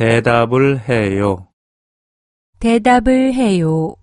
대답을 해요. 대답을 해요.